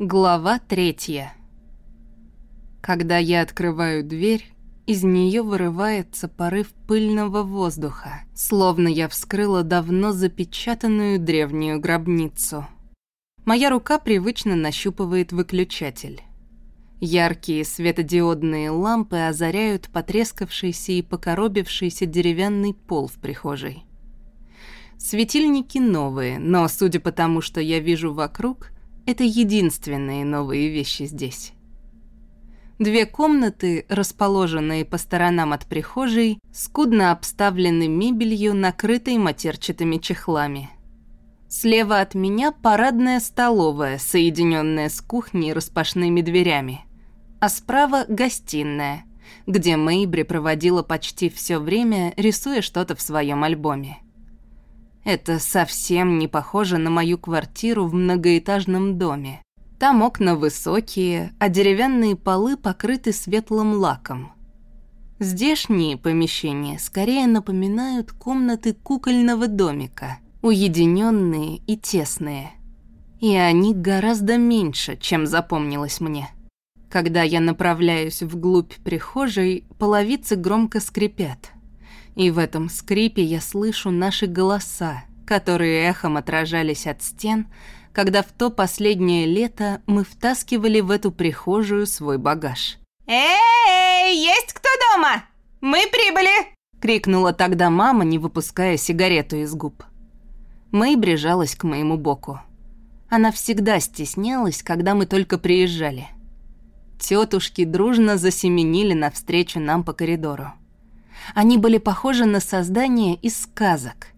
Глава третья. Когда я открываю дверь, из нее вырывается порыв пыльного воздуха, словно я вскрыла давно запечатанную древнюю гробницу. Моя рука привычно нащупывает выключатель. Яркие светодиодные лампы озаряют потрескавшийся и покоробившийся деревянный пол в прихожей. Светильники новые, но, судя по тому, что я вижу вокруг, это единственные новые вещи здесь. Две комнаты, расположенные по сторонам от прихожей, скудно обставлены мебелью, накрытой матерчатыми чехлами. Слева от меня парадная столовая, соединенная с кухней распашными дверями. А справа гостиная, где Мэйбри проводила почти все время, рисуя что-то в своем альбоме. Это совсем не похоже на мою квартиру в многоэтажном доме. Там окна высокие, а деревянные полы покрыты светлым лаком. Здешние помещения скорее напоминают комнаты кукольного домика, уединенные и тесные. И они гораздо меньше, чем запомнилось мне. Когда я направляюсь вглубь прихожей, половицы громко скрипят – и в этом скрипе я слышу наши голоса, которые эхом отражались от стен, когда в то последнее лето мы втаскивали в эту прихожую свой багаж. «Эй, есть кто дома? Мы прибыли!» — крикнула тогда мама, не выпуская сигарету из губ. Мэй брежалась к моему боку. Она всегда стеснялась, когда мы только приезжали. Тетушки дружно засеменили навстречу нам по коридору. Они были похожи на создания из сказок.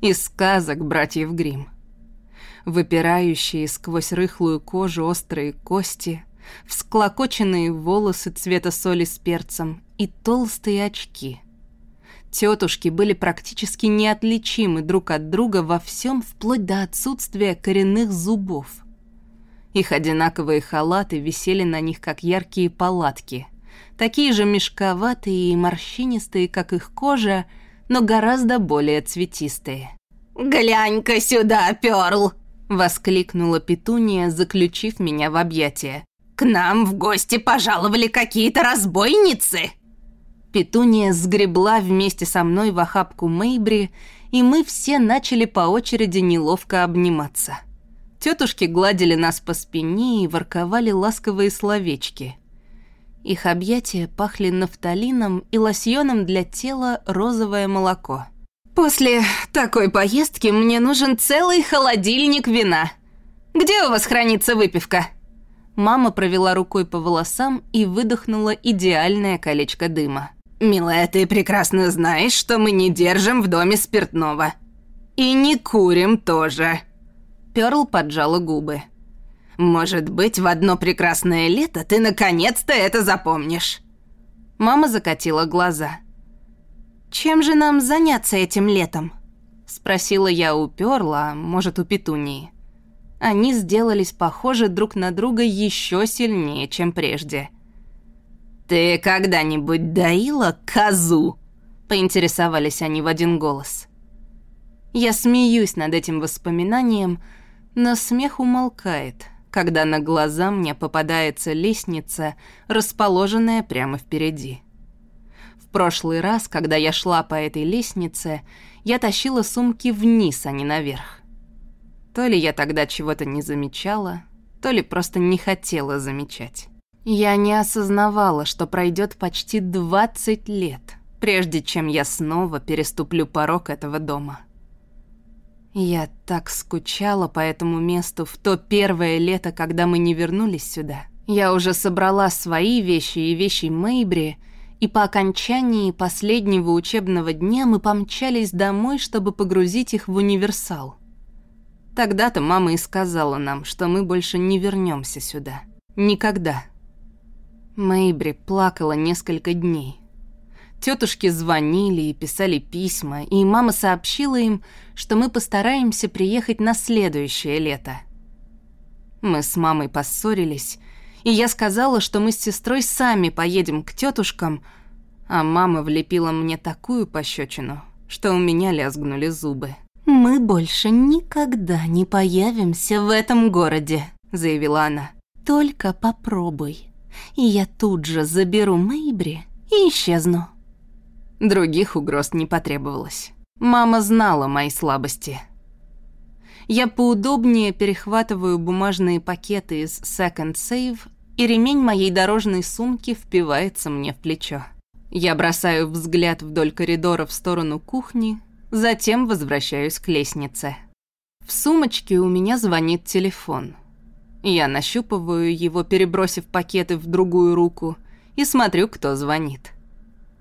Из сказок братьев Гримм. Выпирающие сквозь рыхлую кожу острые кости, всклокоченные волосы цвета соли с перцем и толстые очки. Тетушки были практически неотличимы друг от друга во всем, вплоть до отсутствия коренных зубов. Их одинаковые халаты висели на них, как яркие палатки – такие же мешковатые и морщинистые, как их кожа, но гораздо более цветистые. «Глянь-ка сюда, Пёрл!» — воскликнула Петуния, заключив меня в объятия. «К нам в гости пожаловали какие-то разбойницы!» Петуния сгребла вместе со мной в охапку Мейбри, и мы все начали по очереди неловко обниматься. Тетушки гладили нас по спине и ворковали ласковые словечки. Их объятия пахли нафталином и лосьоном для тела розовое молоко. «После такой поездки мне нужен целый холодильник вина. Где у вас хранится выпивка?» Мама провела рукой по волосам и выдохнула идеальное колечко дыма. «Милая, ты прекрасно знаешь, что мы не держим в доме спиртного. И не курим тоже». Пёрл поджала губы. Может быть, в одно прекрасное лето ты наконец-то это запомнишь. Мама закатила глаза. Чем же нам заняться этим летом? спросила я у Пёрла, может, у Петунии. Они сделались похожи друг на друга еще сильнее, чем прежде. Ты когда-нибудь доила козу? поинтересовались они в один голос. Я смеюсь над этим воспоминанием, но смех умолкает, когда на глаза мне попадается лестница, расположенная прямо впереди. В прошлый раз, когда я шла по этой лестнице, я тащила сумки вниз, а не наверх. То ли я тогда чего-то не замечала, то ли просто не хотела замечать. Я не осознавала, что пройдет почти 20 лет, прежде чем я снова переступлю порог этого дома. Я так скучала по этому месту в то первое лето, когда мы не вернулись сюда. Я уже собрала свои вещи и вещи Мэйбри, и по окончании последнего учебного дня мы помчались домой, чтобы погрузить их в универсал. Тогда-то мама и сказала нам, что мы больше не вернемся сюда. Никогда. Мэйбри плакала несколько дней. Тетушки звонили и писали письма, и мама сообщила им, что мы постараемся приехать на следующее лето. Мы с мамой поссорились, и я сказала, что мы с сестрой сами поедем к тетушкам, а мама влепила мне такую пощечину, что у меня лязгнули зубы. «Мы больше никогда не появимся в этом городе», заявила она. «Только попробуй, и я тут же заберу Мэйбри и исчезну». Других угроз не потребовалось. Мама знала мои слабости. Я поудобнее перехватываю бумажные пакеты из Second Save, и ремень моей дорожной сумки впивается мне в плечо. Я бросаю взгляд вдоль коридора в сторону кухни, затем возвращаюсь к лестнице. В сумочке у меня звонит телефон. Я нащупываю его, перебросив пакеты в другую руку, и смотрю, кто звонит.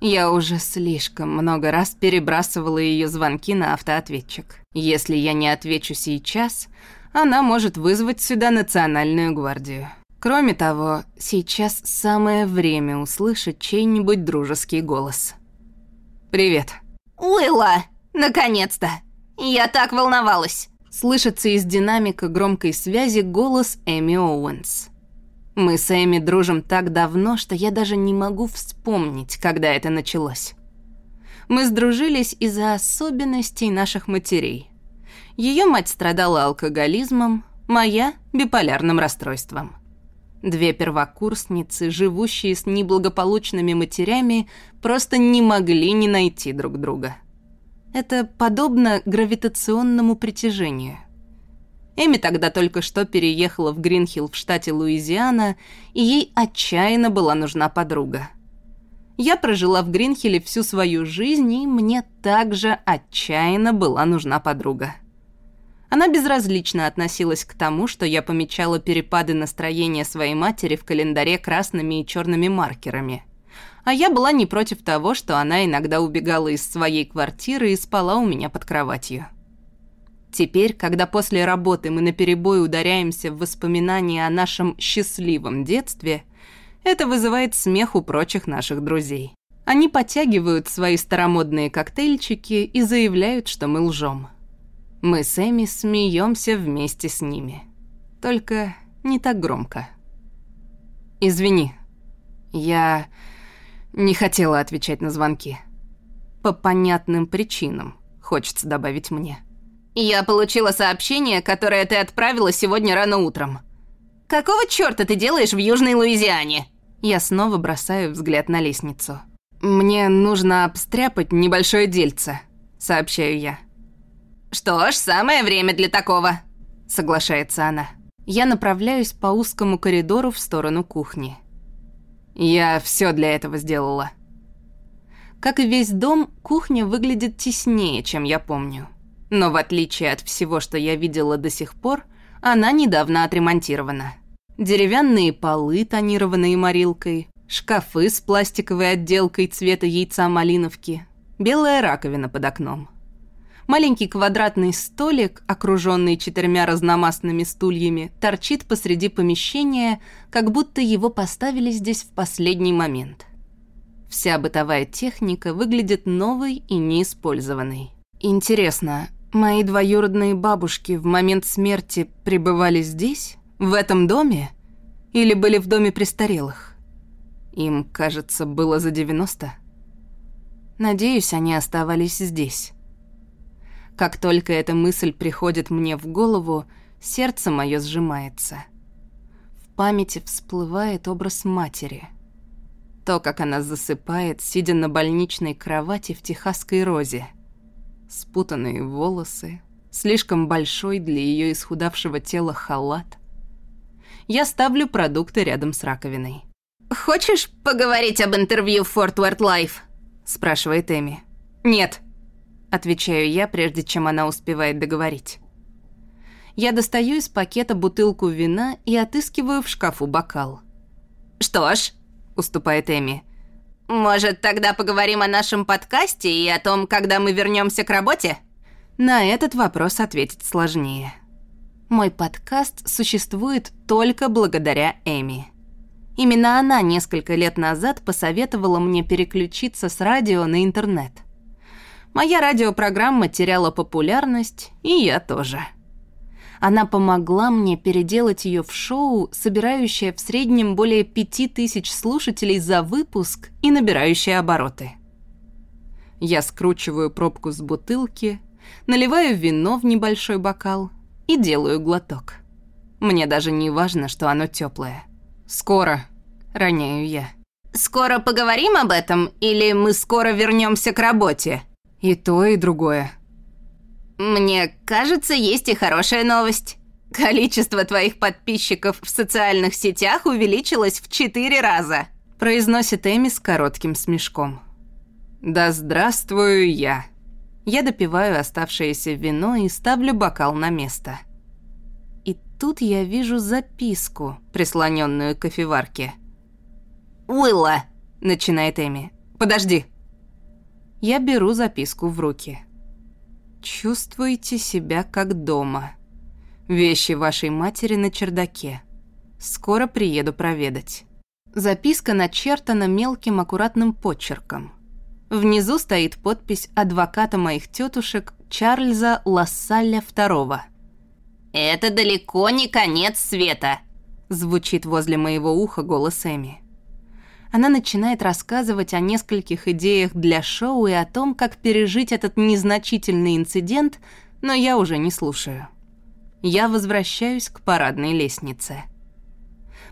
Я уже слишком много раз перебрасывала ее звонки на автоответчик. Если я не отвечу сейчас, она может вызвать сюда национальную гвардию. Кроме того, сейчас самое время услышать чей-нибудь дружеский голос. «Привет». «Уилла! Наконец-то! Я так волновалась!» Слышится из динамика громкой связи голос Эми Оуэнс. Мы с Эми дружим так давно, что я даже не могу вспомнить, когда это началось. Мы сдружились из-за особенностей наших матерей. Ее мать страдала алкоголизмом, моя – биполярным расстройством. Две первокурсницы, живущие с неблагополучными матерями, просто не могли не найти друг друга. Это подобно гравитационному притяжению – Эми тогда только что переехала в Гринхилл в штате Луизиана, и ей отчаянно была нужна подруга. Я прожила в Гринхилле всю свою жизнь, и мне также отчаянно была нужна подруга. Она безразлично относилась к тому, что я помечала перепады настроения своей матери в календаре красными и черными маркерами. А я была не против того, что она иногда убегала из своей квартиры и спала у меня под кроватью. Теперь, когда после работы мы наперебой ударяемся в воспоминания о нашем счастливом детстве, это вызывает смех у прочих наших друзей. Они подтягивают свои старомодные коктейльчики и заявляют, что мы лжем. Мы с Эми смеемся вместе с ними. Только не так громко. «Извини, я не хотела отвечать на звонки. По понятным причинам, хочется добавить мне». «Я получила сообщение, которое ты отправила сегодня рано утром. Какого чёрта ты делаешь в Южной Луизиане?» Я снова бросаю взгляд на лестницу. «Мне нужно обстряпать небольшое дельце», — сообщаю я. «Что ж, самое время для такого», — соглашается она. Я направляюсь по узкому коридору в сторону кухни. Я всё для этого сделала. Как и весь дом, кухня выглядит теснее, чем я помню. Но в отличие от всего, что я видела до сих пор, она недавно отремонтирована. Деревянные полы, тонированные морилкой, шкафы с пластиковой отделкой цвета яйца малиновки, белая раковина под окном. Маленький квадратный столик, окруженный четырьмя разномастными стульями, торчит посреди помещения, как будто его поставили здесь в последний момент. Вся бытовая техника выглядит новой и неиспользованной. Интересно, Мои двоюродные бабушки в момент смерти пребывали здесь, в этом доме, или были в доме престарелых? Им, кажется, было за 90. Надеюсь, они оставались здесь. Как только эта мысль приходит мне в голову, сердце мое сжимается. В памяти всплывает образ матери. То, как она засыпает, сидя на больничной кровати в техасской розе – спутанные волосы, слишком большой для ее исхудавшего тела халат. Я ставлю продукты рядом с раковиной. «Хочешь поговорить об интервью в Fort Worth Life?» – спрашивает Эми. «Нет», – отвечаю я, прежде чем она успевает договорить. Я достаю из пакета бутылку вина и отыскиваю в шкафу бокал. «Что ж», – уступает Эми, может, тогда поговорим о нашем подкасте и о том, когда мы вернемся к работе? На этот вопрос ответить сложнее. Мой подкаст существует только благодаря Эми. Именно она несколько лет назад посоветовала мне переключиться с радио на интернет. Моя радиопрограмма теряла популярность, и я тоже. Она помогла мне переделать ее в шоу, собирающее в среднем более пяти тысяч слушателей за выпуск и набирающее обороты. Я скручиваю пробку с бутылки, наливаю вино в небольшой бокал и делаю глоток. Мне даже не важно, что оно теплое. Скоро, роняю я. Скоро поговорим об этом, или мы скоро вернемся к работе? И то, и другое. Мне кажется, есть и хорошая новость. Количество твоих подписчиков в социальных сетях увеличилось в четыре раза. Произносит Эми с коротким смешком. Да здравствую я. Я допиваю оставшееся вино и ставлю бокал на место. И тут я вижу записку, прислоненную к кофеварке. «Уилла!» — начинает Эми. «Подожди!» Я беру записку в руки. «Чувствуйте себя как дома. Вещи вашей матери на чердаке. Скоро приеду проведать». Записка начертана мелким аккуратным почерком. Внизу стоит подпись адвоката моих тетушек Чарльза Лассаля II. «Это далеко не конец света», — звучит возле моего уха голос Эми она начинает рассказывать о нескольких идеях для шоу и о том, как пережить этот незначительный инцидент, но я уже не слушаю. Я возвращаюсь к парадной лестнице.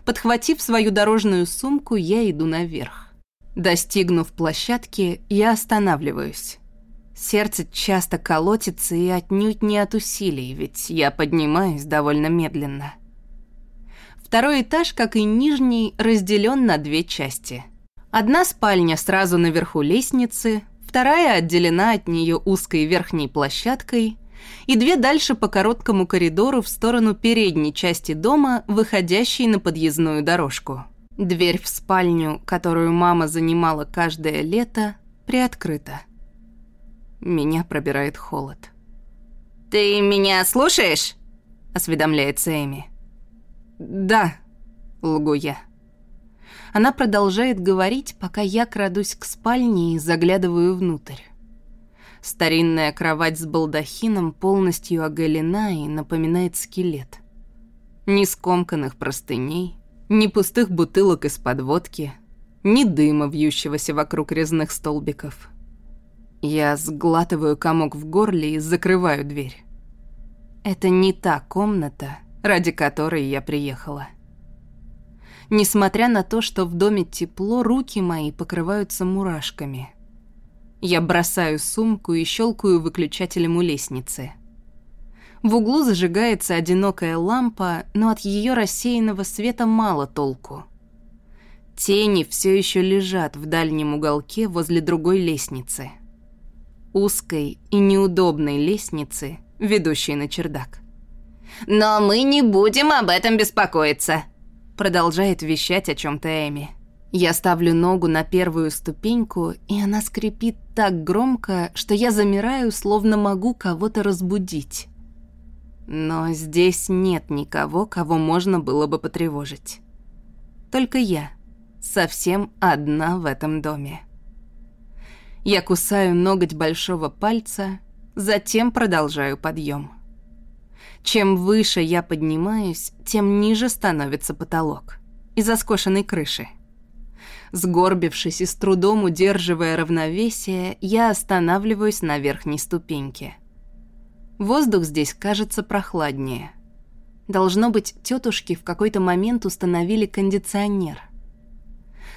Подхватив свою дорожную сумку, я иду наверх. Достигнув площадки, я останавливаюсь. Сердце часто колотится и отнюдь не от усилий, ведь я поднимаюсь довольно медленно. Второй этаж, как и нижний, разделен на две части. Одна спальня сразу наверху лестницы, вторая отделена от нее узкой верхней площадкой, и две дальше по короткому коридору в сторону передней части дома, выходящей на подъездную дорожку. Дверь в спальню, которую мама занимала каждое лето, приоткрыта. Меня пробирает холод. «Ты меня слушаешь?» – осведомляется Эми. «Да», — лгу я. Она продолжает говорить, пока я крадусь к спальне и заглядываю внутрь. Старинная кровать с балдахином полностью оголена и напоминает скелет. Ни скомканных простыней, ни пустых бутылок из-под водки, ни дыма, вьющегося вокруг резных столбиков. Я сглатываю комок в горле и закрываю дверь. Это не та комната, ради которой я приехала. Несмотря на то, что в доме тепло, руки мои покрываются мурашками. Я бросаю сумку и щелкаю выключателем у лестницы. В углу зажигается одинокая лампа, но от ее рассеянного света мало толку. Тени все еще лежат в дальнем уголке возле другой лестницы. Узкой и неудобной лестницы, ведущей на чердак. Но мы не будем об этом беспокоиться», продолжает вещать о чем то Эми. Я ставлю ногу на первую ступеньку, и она скрипит так громко, что я замираю, словно могу кого-то разбудить. Но здесь нет никого, кого можно было бы потревожить. Только я, совсем одна в этом доме. Я кусаю ноготь большого пальца, затем продолжаю подъем. Чем выше я поднимаюсь, тем ниже становится потолок. Из-за скошенной крыши. Сгорбившись и с трудом удерживая равновесие, я останавливаюсь на верхней ступеньке. Воздух здесь кажется прохладнее. Должно быть, тетушки в какой-то момент установили кондиционер.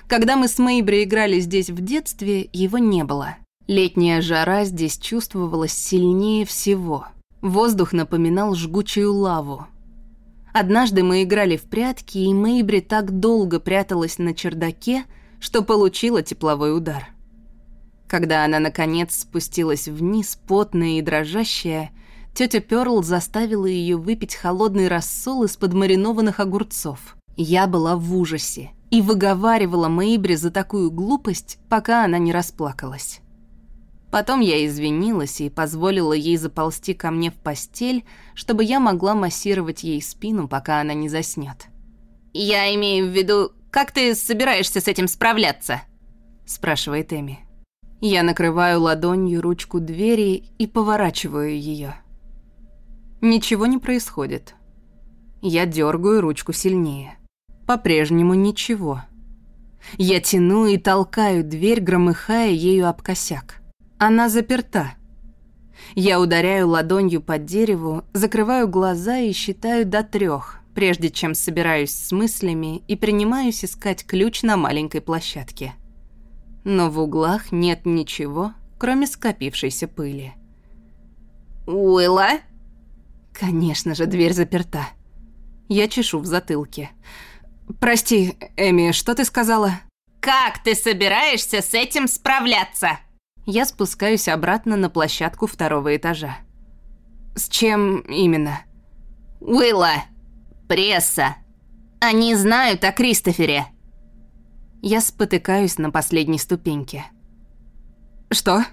Когда мы с Мэйбри играли здесь в детстве, его не было. Летняя жара здесь чувствовалась сильнее всего – Воздух напоминал жгучую лаву. Однажды мы играли в прятки, и Мэйбри так долго пряталась на чердаке, что получила тепловой удар. Когда она, наконец, спустилась вниз, потная и дрожащая, тетя Пёрл заставила ее выпить холодный рассол из подмаринованных огурцов. Я была в ужасе и выговаривала Мэйбри за такую глупость, пока она не расплакалась. Потом я извинилась и позволила ей заползти ко мне в постель, чтобы я могла массировать ей спину, пока она не заснет. «Я имею в виду, как ты собираешься с этим справляться?» спрашивает Эми. Я накрываю ладонью ручку двери и поворачиваю ее. Ничего не происходит. Я дергаю ручку сильнее. По-прежнему ничего. Я тяну и толкаю дверь, громыхая ею об косяк. Она заперта. Я ударяю ладонью по дереву, закрываю глаза и считаю до трех, прежде чем собираюсь с мыслями и принимаюсь искать ключ на маленькой площадке. Но в углах нет ничего, кроме скопившейся пыли. «Уилла?» Конечно же, дверь заперта. Я чешу в затылке. «Прости, Эми, что ты сказала?» «Как ты собираешься с этим справляться?» Я спускаюсь обратно на площадку второго этажа. «С чем именно?» «Уилла, пресса. Они знают о Кристофере». Я спотыкаюсь на последней ступеньке. «Что?»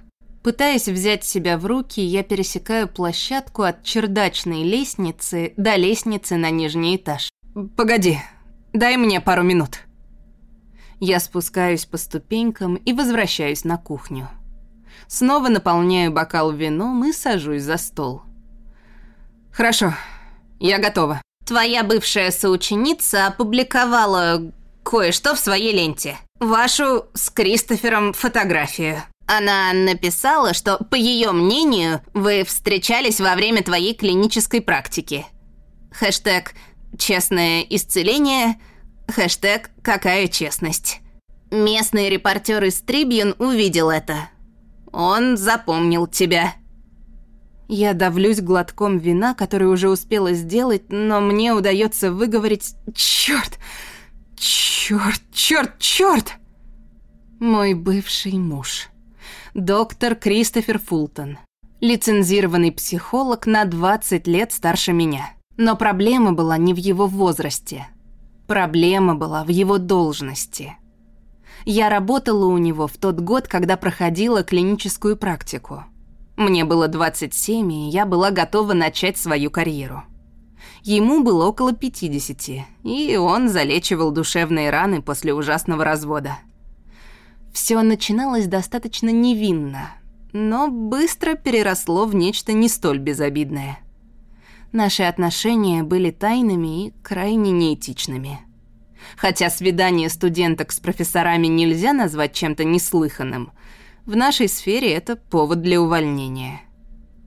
Пытаясь взять себя в руки, я пересекаю площадку от чердачной лестницы до лестницы на нижний этаж. «Погоди, дай мне пару минут». Я спускаюсь по ступенькам и возвращаюсь на кухню. Снова наполняю бокал вином и сажусь за стол. «Хорошо, я готова». Твоя бывшая соученица опубликовала кое-что в своей ленте. Вашу с Кристофером фотографию. Она написала, что, по ее мнению, вы встречались во время твоей клинической практики. Хэштег «Честное исцеление», хэштег «Какая честность». Местный репортер из Трибьюн увидел это. Он запомнил тебя. Я давлюсь глотком вина, который уже успела сделать, но мне удается выговорить «Чёрт! Чёрт! Чёрт! Чёрт!» Мой бывший муж доктор Кристофер Фултон. Лицензированный психолог на 20 лет старше меня. Но проблема была не в его возрасте. Проблема была в его должности. Я работала у него в тот год, когда проходила клиническую практику. Мне было 27, и я была готова начать свою карьеру. Ему было около 50, и он залечивал душевные раны после ужасного развода. Все начиналось достаточно невинно, но быстро переросло в нечто не столь безобидное. Наши отношения были тайными и крайне неэтичными. Хотя свидание студенток с профессорами нельзя назвать чем-то неслыханным, в нашей сфере это повод для увольнения.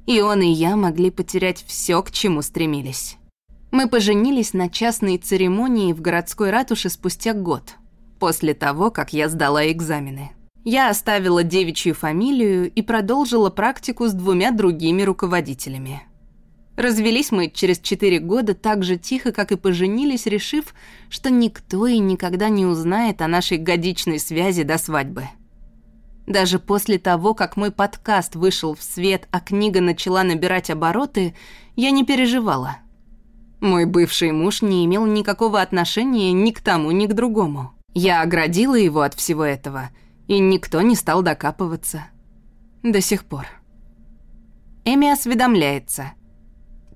И он, и я могли потерять все, к чему стремились. Мы поженились на частной церемонии в городской ратуше спустя год – после того, как я сдала экзамены. Я оставила девичью фамилию и продолжила практику с двумя другими руководителями. Развелись мы через четыре года так же тихо, как и поженились, решив, что никто и никогда не узнает о нашей годичной связи до свадьбы. Даже после того, как мой подкаст вышел в свет, а книга начала набирать обороты, я не переживала. Мой бывший муж не имел никакого отношения ни к тому, ни к другому. Я оградила его от всего этого, и никто не стал докапываться. До сих пор. Эми осведомляется.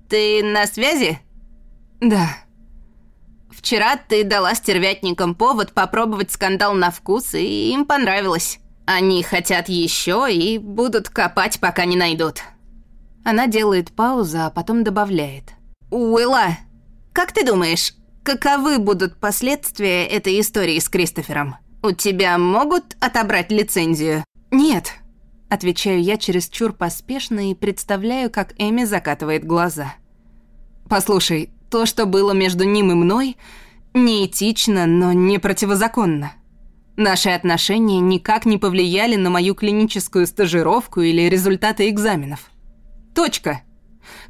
«Ты на связи?» «Да». «Вчера ты дала стервятникам повод попробовать скандал на вкус, и им понравилось. Они хотят еще и будут копать, пока не найдут». Она делает паузу, а потом добавляет. «Уилла, как ты думаешь, Каковы будут последствия этой истории с Кристофером? У тебя могут отобрать лицензию? Нет. Отвечаю я чересчур поспешно и представляю, как Эми закатывает глаза. Послушай, то, что было между ним и мной, неэтично, но не противозаконно. Наши отношения никак не повлияли на мою клиническую стажировку или результаты экзаменов. Точка.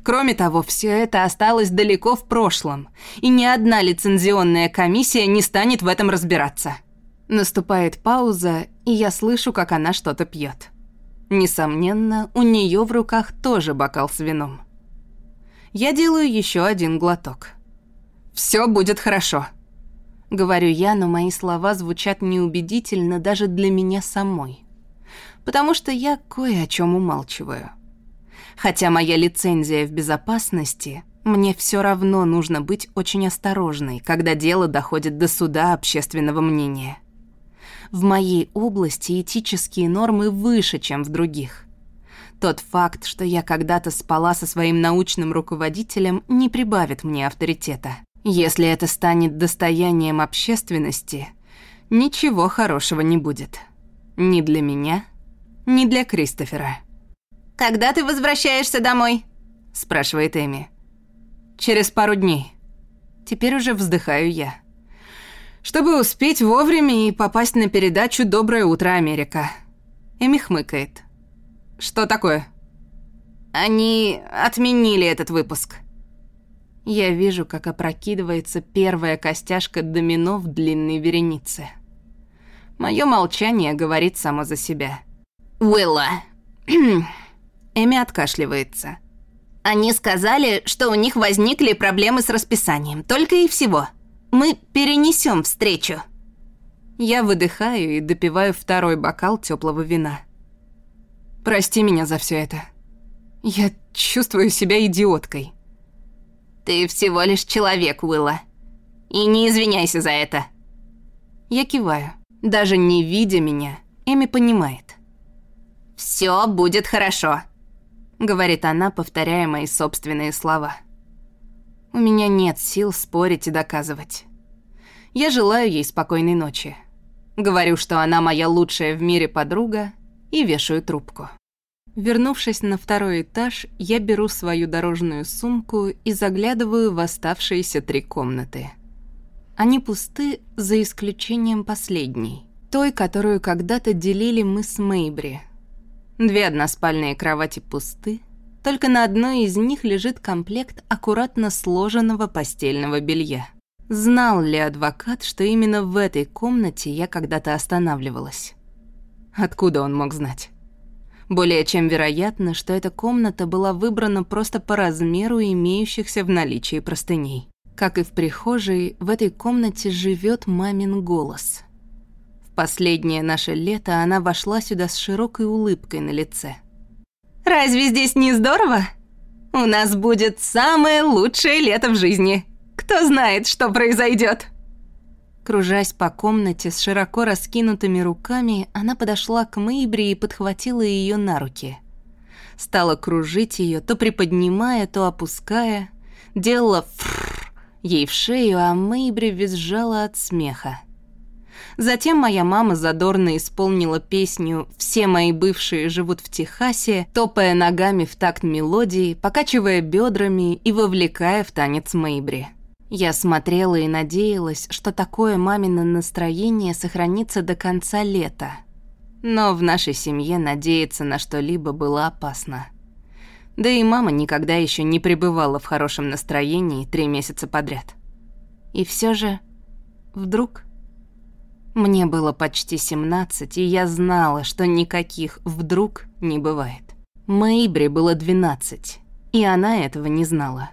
Кроме того, все это осталось далеко в прошлом, и ни одна лицензионная комиссия не станет в этом разбираться. Наступает пауза, и я слышу, как она что-то пьет. Несомненно, у нее в руках тоже бокал с вином. Я делаю еще один глоток. Все будет хорошо. Говорю я, но мои слова звучат неубедительно даже для меня самой. Потому что я кое о чем умалчиваю. Хотя моя лицензия в безопасности, мне все равно нужно быть очень осторожной, когда дело доходит до суда общественного мнения. В моей области этические нормы выше, чем в других. Тот факт, что я когда-то спала со своим научным руководителем, не прибавит мне авторитета. Если это станет достоянием общественности, ничего хорошего не будет. Ни для меня, ни для Кристофера. «Когда ты возвращаешься домой?» – спрашивает Эми. «Через пару дней». Теперь уже вздыхаю я. Чтобы успеть вовремя и попасть на передачу «Доброе утро, Америка». Эми хмыкает. Что такое? Они отменили этот выпуск. Я вижу, как опрокидывается первая костяшка домино в длинной веренице. Мое молчание говорит само за себя. Уилла. Эми откашливается. Они сказали, что у них возникли проблемы с расписанием, только и всего. Мы перенесем встречу. Я выдыхаю и допиваю второй бокал теплого вина. Прости меня за все это. Я чувствую себя идиоткой. Ты всего лишь человек, Уилла. И не извиняйся за это. Я киваю. Даже не видя меня, Эми понимает. «Всё будет хорошо», — говорит она, повторяя мои собственные слова. У меня нет сил спорить и доказывать. Я желаю ей спокойной ночи. Говорю, что она моя лучшая в мире подруга, и вешаю трубку. Вернувшись на второй этаж, я беру свою дорожную сумку и заглядываю в оставшиеся три комнаты. Они пусты за исключением последней, той, которую когда-то делили мы с Мейбри. Две односпальные кровати пусты, только на одной из них лежит комплект аккуратно сложенного постельного белья. Знал ли адвокат, что именно в этой комнате я когда-то останавливалась? Откуда он мог знать? Более чем вероятно, что эта комната была выбрана просто по размеру имеющихся в наличии простыней. Как и в прихожей, в этой комнате живет мамин голос. В последнее наше лето она вошла сюда с широкой улыбкой на лице. «Разве здесь не здорово? У нас будет самое лучшее лето в жизни. Кто знает, что произойдет. Кружась по комнате с широко раскинутыми руками, она подошла к Мэйбри и подхватила ее на руки. Стала кружить ее, то приподнимая, то опуская. Делала фрррр ей в шею, а Мэйбри визжала от смеха. Затем моя мама задорно исполнила песню «Все мои бывшие живут в Техасе», топая ногами в такт мелодии, покачивая бедрами и вовлекая в танец Мэйбри. Я смотрела и надеялась, что такое мамино настроение сохранится до конца лета. Но в нашей семье надеяться на что-либо было опасно. Да и мама никогда еще не пребывала в хорошем настроении три месяца подряд. И все же, вдруг... Мне было почти 17, и я знала, что никаких «вдруг» не бывает. Мэйбри было 12, и она этого не знала.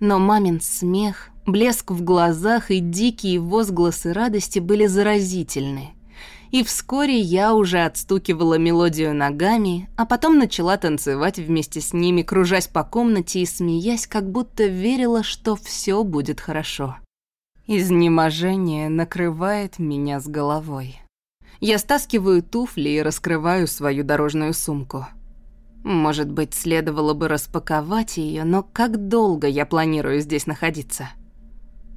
Но мамин смех, блеск в глазах и дикие возгласы радости были заразительны. И вскоре я уже отстукивала мелодию ногами, а потом начала танцевать вместе с ними, кружась по комнате и смеясь, как будто верила, что все будет хорошо. Изнеможение накрывает меня с головой. Я стаскиваю туфли и раскрываю свою дорожную сумку. Может быть, следовало бы распаковать ее, но как долго я планирую здесь находиться?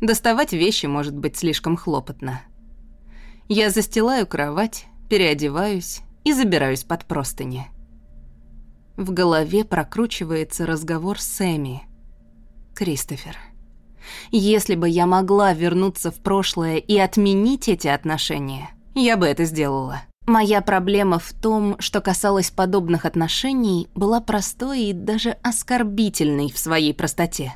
Доставать вещи может быть слишком хлопотно. Я застилаю кровать, переодеваюсь и забираюсь под простыни. В голове прокручивается разговор с Эми. Кристофер. Если бы я могла вернуться в прошлое и отменить эти отношения, я бы это сделала. Моя проблема в том, что касалось подобных отношений, была простой и даже оскорбительной в своей простоте.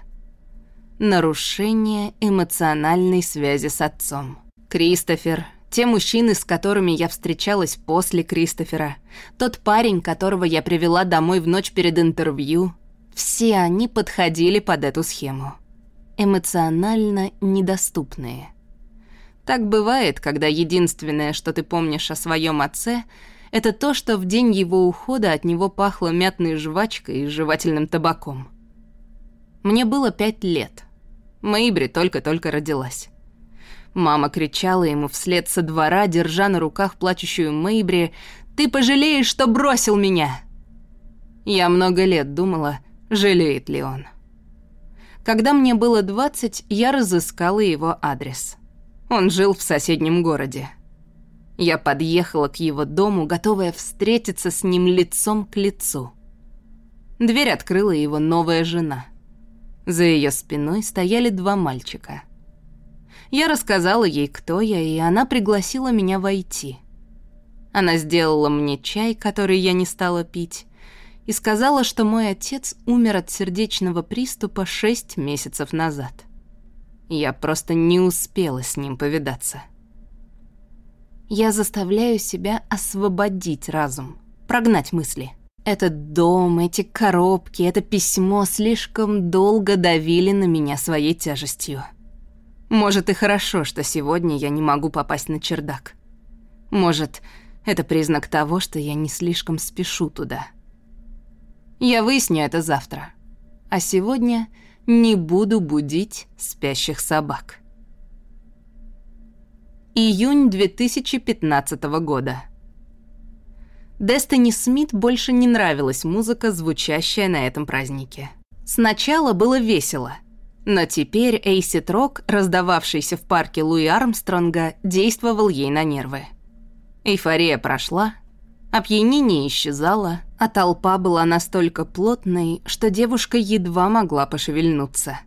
Нарушение эмоциональной связи с отцом. Кристофер, те мужчины, с которыми я встречалась после Кристофера, тот парень, которого я привела домой в ночь перед интервью, все они подходили под эту схему. Эмоционально недоступные – так бывает, когда единственное, что ты помнишь о своем отце, это то, что в день его ухода от него пахло мятной жвачкой и жевательным табаком. Мне было пять лет. Мэйбри только-только родилась. Мама кричала ему вслед со двора, держа на руках плачущую Мэйбри, «Ты пожалеешь, что бросил меня!» Я много лет думала, жалеет ли он. Когда мне было двадцать, я разыскала его адрес. Он жил в соседнем городе. Я подъехала к его дому, готовая встретиться с ним лицом к лицу. Дверь открыла его новая жена. За ее спиной стояли два мальчика. Я рассказала ей, кто я, и она пригласила меня войти. Она сделала мне чай, который я не стала пить, и сказала, что мой отец умер от сердечного приступа шесть месяцев назад. Я просто не успела с ним повидаться. Я заставляю себя освободить разум, прогнать мысли. Этот дом, эти коробки, это письмо слишком долго давили на меня своей тяжестью. Может, и хорошо, что сегодня я не могу попасть на чердак. Может, это признак того, что я не слишком спешу туда. Я выясню это завтра. А сегодня не буду будить спящих собак. Июнь 2015 года. Дестини Смит больше не нравилась музыка, звучащая на этом празднике. Сначала было весело, но теперь эйсид рок, раздававшийся в парке Луи Армстронга, действовал ей на нервы. Эйфория прошла, опьянение исчезало, а толпа была настолько плотной, что девушка едва могла пошевельнуться.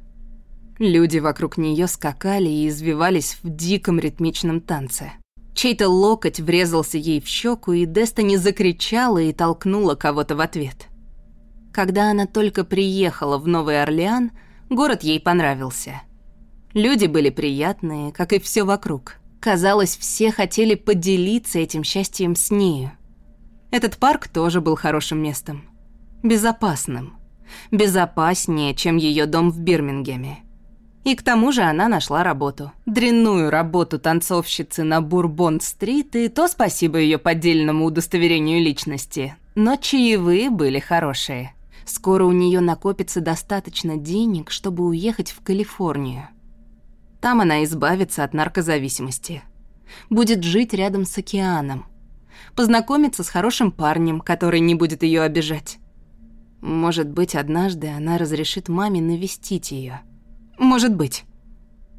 Люди вокруг нее скакали и извивались в диком ритмичном танце. Чей-то локоть врезался ей в щеку, и Дестони закричала и толкнула кого-то в ответ. Когда она только приехала в Новый Орлеан, город ей понравился. Люди были приятные, как и все вокруг. Казалось, все хотели поделиться этим счастьем с нею. Этот парк тоже был хорошим местом. Безопасным. Безопаснее, чем ее дом в Бирмингеме. И к тому же она нашла работу. Дрянную работу танцовщицы на Бурбон-стрит, и то спасибо ее поддельному удостоверению личности. Но чаевые были хорошие. Скоро у нее накопится достаточно денег, чтобы уехать в Калифорнию. Там она избавится от наркозависимости. Будет жить рядом с океаном. Познакомиться с хорошим парнем, который не будет ее обижать. Может быть, однажды она разрешит маме навестить ее. Может быть.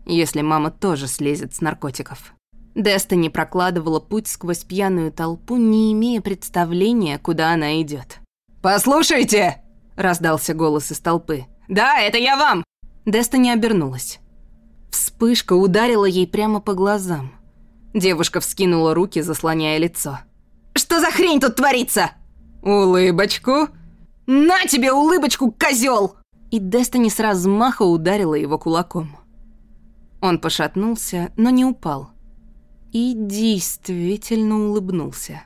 Если мама тоже слезет с наркотиков. Дестони прокладывала путь сквозь пьяную толпу, не имея представления, куда она идет. «Послушайте!» – раздался голос из толпы. «Да, это я вам!» Дестони обернулась. Вспышка ударила ей прямо по глазам. Девушка вскинула руки, заслоняя лицо. «Что за хрень тут творится?» «Улыбочку!» «На тебе улыбочку, козел! И Дестони с размаха ударила его кулаком. Он пошатнулся, но не упал. И действительно улыбнулся.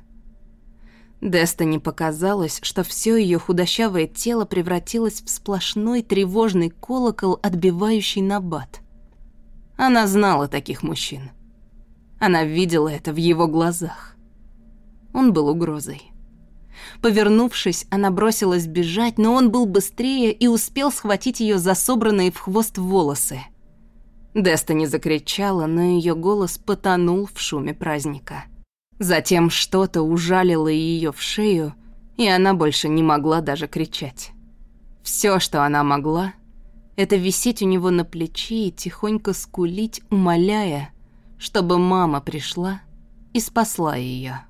Дестони показалось, что все ее худощавое тело превратилось в сплошной тревожный колокол, отбивающий набат. Она знала таких мужчин. Она видела это в его глазах. Он был угрозой. Повернувшись, она бросилась бежать, но он был быстрее и успел схватить ее за собранные в хвост волосы. Дестони закричала, но ее голос потонул в шуме праздника. Затем что-то ужалило ее в шею, и она больше не могла даже кричать. Все, что она могла, это висеть у него на плече и тихонько скулить, умоляя, чтобы мама пришла и спасла ее.